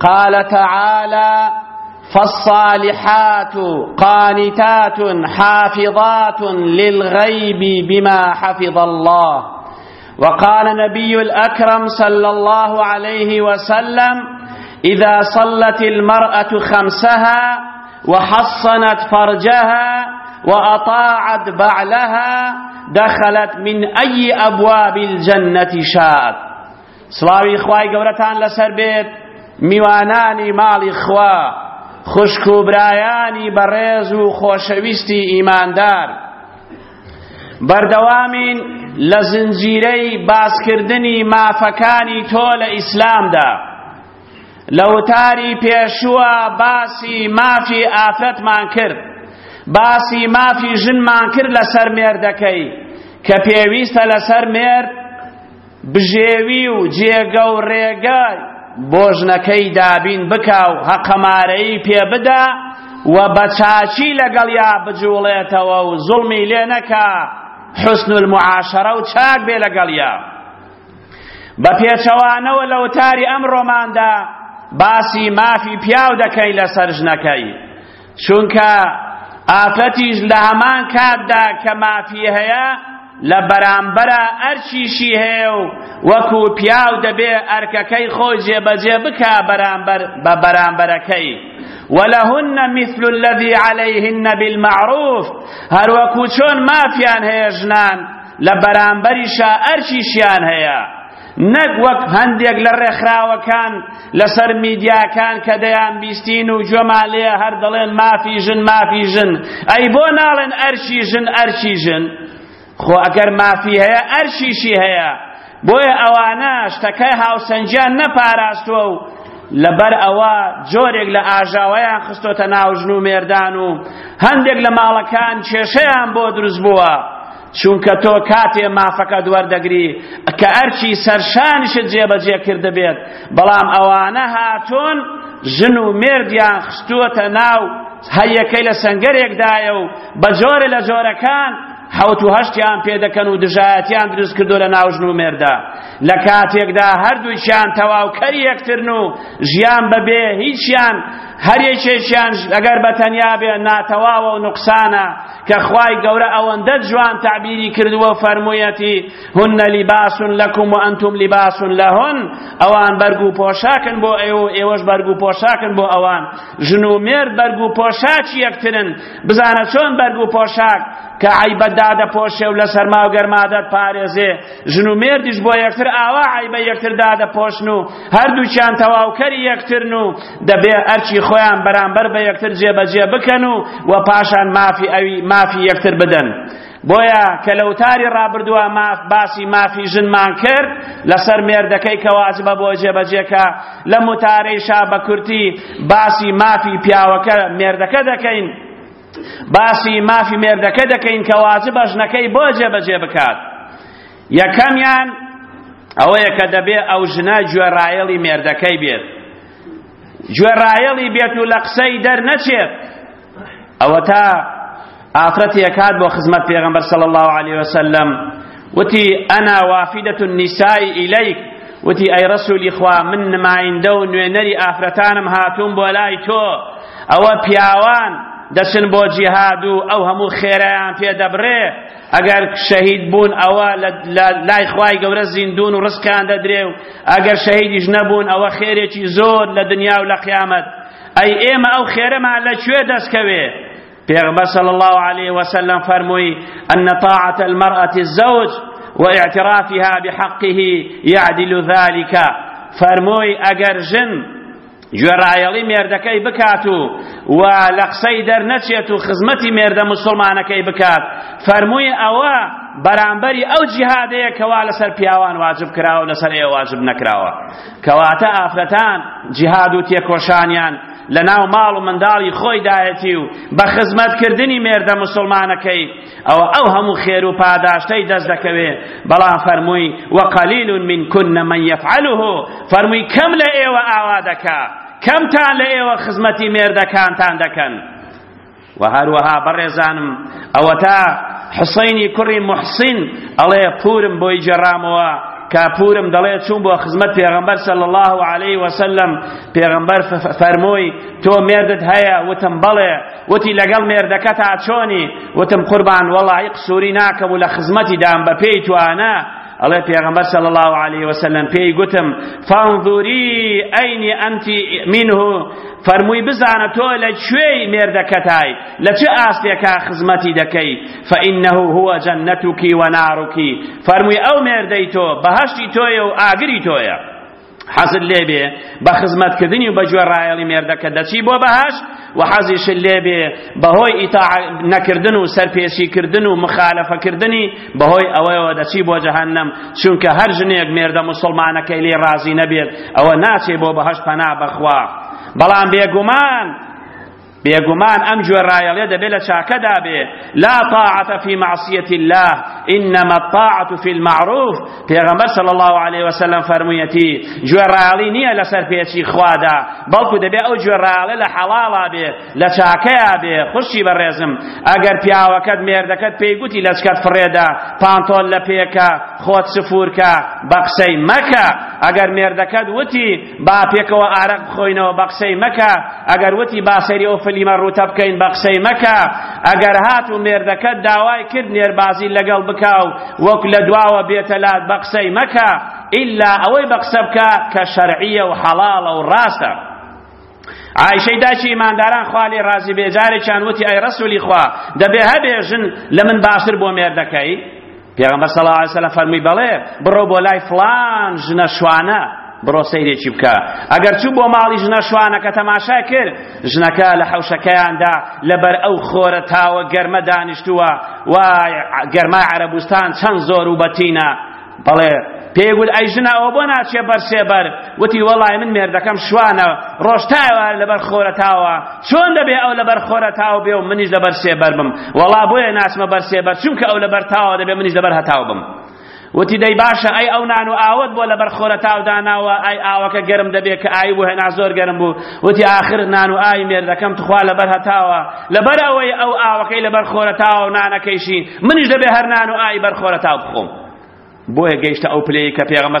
قال تعالى فالصالحات قانتات حافظات للغيب بما حفظ الله وقال نبي الأكرم صلى الله عليه وسلم إذا صلت المرأة خمسها وحصنت فرجها وأطاعت بعلها دخلت من أي أبواب الجنة شاءت سڵاوی خوای گەورەتان لەسەر بێت میوانانی ماڵی خوا خوشک و برایانی بەڕێز و خۆشەویستی ئیماندار بەردەوامین لە زنجیرەی باسکردنی مافەکانی تۆ لە ئیسلامدا لە وتاری پێشووە باسی مافی ئافرەتمان کرد باسی مافی ژنمان کرد لەسەر مێردەکەی کە پێویستە لەسەر مێرد بژێوی و جێگە و ڕێگە بۆ ژنەکەی دابین بکا و هەقەمارەیی پێ بدا و بە چاچی لەگەڵیا بجوڵێتەوە و زوڵمی لێ نەکا حسن المعاشرە و چاک بێ لەگەڵیا بە پێچەوانەوە لە وتاری ئەمڕۆماندا باسی مافی پیاو دەکەی لەسەر ژنەکەی چونکە ئافرەتیش لە هەمان کاتدا کە مافی هەیە لە بەرامبەرا ئەرکیشی هەیە و وەکو پیاو دەبێ ئەرکەکەی خۆی جێبەجێ بکا بەرامبەر بە بەرامبەرەکەی ولهن مثل الذي عليهن بالمعروف هەر وەکو چۆن مافیان هەیە ژنان لە بەرامبەریشا ئەرکیشیان هەیە نەک وەک هەندێک لە ڕێکخراوەکان لەسەر میدیاکان کە دەیان بیستین و گوێمان لێ هەر دەڵێن مافی ژن مافی ژن ئەی بۆ ناڵێن ئەرکی ژن ئەرکی ژن خۆ ئەگەر مافی هەیە ئەرکیشی هەیە بۆیە ئەوانە شتەکە هاوسەنجیان نەپاراستوە و لەبەر ئەوە جۆرێک لە ئاژاوەیان خستۆتە ناو ژن و مێردان و هەندێک لە ماڵەکان کێشەیان بۆ دروست بووە چونکە تۆ کاتێ مافەکەت وەردەگری کە ئەرکی سەرشانیشت جێبەجێ کردبێت بەڵام ئەوانە هاتۆن ژن و مێردیان خستووەتە ناو هەیەکەی لە سەنگەرێکدایە و بە جۆرە لە جۆرەکان حوت و هەشتیان پێدەکەن و دژایەتیان دروست کردو لە ناوژن و مێردا لە کاتێکدا هەردووکیان تەواوکەری یەکترن و ژیان بەبێ هیچیان هەریەکێکیان ئەگەر بەتەنیا بێ ناتەواوە و نوقسانە کە خوای گەورە ئەوەندە جوان تعبیری کردووە و فەرموویەتی هن لباس لکم و انتم لباس لهن ئەوان بەرگ و پۆشاکن بۆ ئێوە و ئێوەش بەرگ و پۆشاکن بۆ ئەوان ژن و مێرد بەرگ و پۆشاکی یەکترن بزانە چۆن بەرگ و پۆشاک کە عیبە دادەپۆشێ و لە سەرما و گەرمادەت پارێزێ ژن و مێردیش بۆ یەکتر ئاوا عیبە یەکتر دادەپۆشن و هەردووکیان تەواوکەری یەکترن و دەبێ ئەرکی خۆیان بەرامبەر بە یەکتر جێبەجێ بکەن و و پاشان مافی ئەوی مافی یەکتر بدەن بۆیە کە لە وتاری ڕابردووە ماف باسی مافی ژنمان کرد لەسەر مێردەکەی کە واجبە بۆ جێبەجێکە لە متارەیشا بە کورتی باسی مافی پیاوەکە مێردەکە دەکەین باسی مافی مێردەکە دەکەین کە واجبە ژنەکەی بۆ جێبەجێ بکات یەکەمیان ئەوەیە کە دەبێ ئەو ژنە گوێڕایەڵی مێردەکەی بێت گوێڕایەڵی بێت و لە قسەی دەرنەچێت ئەوە تا ئافرەتی ئەکات بۆ خزمەت پێغەمبەر صلی الله علیه وسلم وتی ئەنا وافدەت النساء ئیلیک وتی ئەی ڕەسولی خوا من نمایندە و نوێنەری ئافرەتانم هاتووم بۆ لای تۆ ئەوە پیاوان دەچن بۆ جیهاد و ئەو هەموو خێرەیان پێ دەبڕێ ئەگەر شەهید بوون ئەوە لای خوای گەورە زیندون و ڕزقیان دەدرێ و ئەگەر شەهیدیش نەبوون ئەوە خێرێکی زۆر لە دنیا و لە قیامەت ئەی ئێمە ئەو خێرەمان لە کوێ دەستکەوێ پێغمبەر صلی الله عليه وسلم فەرمووی أن طاعة المرأة الزوج وإعترافها بحقه يعدل ذلك فەرمووی ئەگەر ژن گوێڕایەڵی مێردەکەی بکات و و لە قسەی دەرنەچێت و خزمەتی مێردە مسلمانەکەی بکات فەرمووی ئەوە بەرامبەری ئەو جیهادەیە کەوا لەسەر پیاوان واجب کراوە لەسەر ئێوە واجب نەکراوە کەواتە ئافرەتان جیهاد و تێکۆشانیان لە ناو ماڵ و منداڵی خۆیدایەتی و بە خزمەتکردنی مێردە مسلمانەکەی ئەوە ئەو هەموو خێر و پاداشتەی دەست دەکەوێ بەڵام فەرمووی وەقەلیل من کن من یفعله فەرمووی کەم لە ئێوە ئاوا دەکا کەمتان لە ئێوە خزمەتی مێردەکانتان دەکەن و هەروەها بەڕێزانم ئەوەتا حسینی کوڕی محسین ئەڵێ پورم بۆی جێڕامەوە کاپورم دەڵێ چوون بۆ خزمەت پێغەمبەر صلی الله عليه وسلم پێغەمبەر فەرمووی تۆ مێردت هەیە وتم بەڵێ وتی لەگەڵ مێردەکەتا چۆنی؟ وتم قوربان وەڵاهی قسووری ناکەم و لە خزمەتی دام بە پێی توانا ئەڵێ پێغەمبەر صلی الله علیه وسلم پێی گوتم فانظری ئەینی ئەنتی منه فەرمووی بزانە تۆ لە کوێی مێردەکەتای لە چ ئاستێکا خزمەتی دەکەی فإنه هو جنتك ونارك فەرمووی ئەو مێردەی تۆ بەهەشتی تۆیە و ئاگری تۆیە حەزت لێ بێ بە خزمەتکردنی و بە گوێڕایەڵی مێردەکە دەچی بۆ بەهەشت و حەزیشت لێ بێ بەهۆی ئیتاع نەکردن و سەرپێچیکردن و مخالەفەکردنی بەهۆی ئەوەیەوە دەچی بۆ جەهەنەم چونکە هەر ژنێک مێردە موسڵمانەکەی لێ ڕازی نەبێت ئەوە ناچێ بۆ بەهەشت پەنا بەخوا بەڵام بێگومان بێگومان ئەم گوێڕایەڵیە دەبێت لە چاکەدا بێ لا طاعەتە فی معصیەت الله انما الطاعة فی المعروف پێغەمبەر صلی الله علیه وسلم فەرموویەتی گوێڕایەڵی نییە لەسەر پێچی خوادا بەڵکو دەبێ ئەو گوێڕایەڵە لە حەڵاڵا بێ لە چاکەیا بێ خوشی بەڕێزم ئەگەر پیاوەکەت مێردەکەت پێی گوتی لەچکەت فڕێدا پانتۆل لە پێکە خۆت سفورکە بە قسەی مەکە ئەگەر مێردەکەت وتی با پێکەوە ئارەق بخۆینەوە بە قسەی مەکە ئەگەر وتی با سەیری ئەو فلیمە ڕووتە بکەین بە قسەی مەکە ئەگەر هات و مێردەکەت داوای کرد نێربازی لەگەڵ بکە و وەک لە دواوە بێتە لات بە قسەی مەکە ئیلا ئەوەی بە قسە بکە کە شەرعیە و حەڵاڵە و ڕاستە عیشەی داچی ئیمانداران خوا لێ ڕازی بێجارێکیان وتی ئەی ڕەسولی خوا دەبێ هەبێ ژن لە من باشتر بۆ مێردەکەی پێغەمبەر صلی الله علیه وسلم فەرمووی بەڵێ بڕۆ بۆ لای فڵان ژنە شوانە بڕۆ سەیرێکی بکە ئەگەر چوو بۆ ماڵی ژنە شوانەکە تەماشای کرد ژنەکە لە حەوشەکەیاندا لەبەر ئەو خۆرە تاوە گەرمە دانیشتووە و گەرمای عەرەبستان چەند زۆر و بەتینە بەڵێ پێی گوت ئەی ژنە ئەوە بۆ ناچێ بەر سێبەر وتی وەڵای من مێردەکەم شوانە ڕۆژ تا ئێوار لەبەر خۆرەتاوە چۆن دەبێ ئەو لەبەر خۆرەتاو بێ و منیش لەبەر سێبەر بم وەڵا بۆیە ناچمە بەر سێبەر چونکە ئەو لەبەر تاوە دەبێ منیش لەبەر هەتاو بم وتی دەی باشە ئەی ئەو نان و ئاوت بۆ لەبەر خۆرەتاو داناوە ئای ئاوەکە گەرم دەبێ کە ئای بوو هێنا زۆر گەرم بوو وتی، ئاخر نان و ئاوی مێردەکەم توخوا لەبەر هەتاوە، لەبەر ئەوەی ئەو ئاوەکەی لەبەر خۆرەتاوە و نانەکەیشی، منیش دەبێ هەر نان و ئاوی بەر خۆرەتاو بخۆم. بۆیە گەیشتە ئەو پلەیەی کە پێغەمبەر،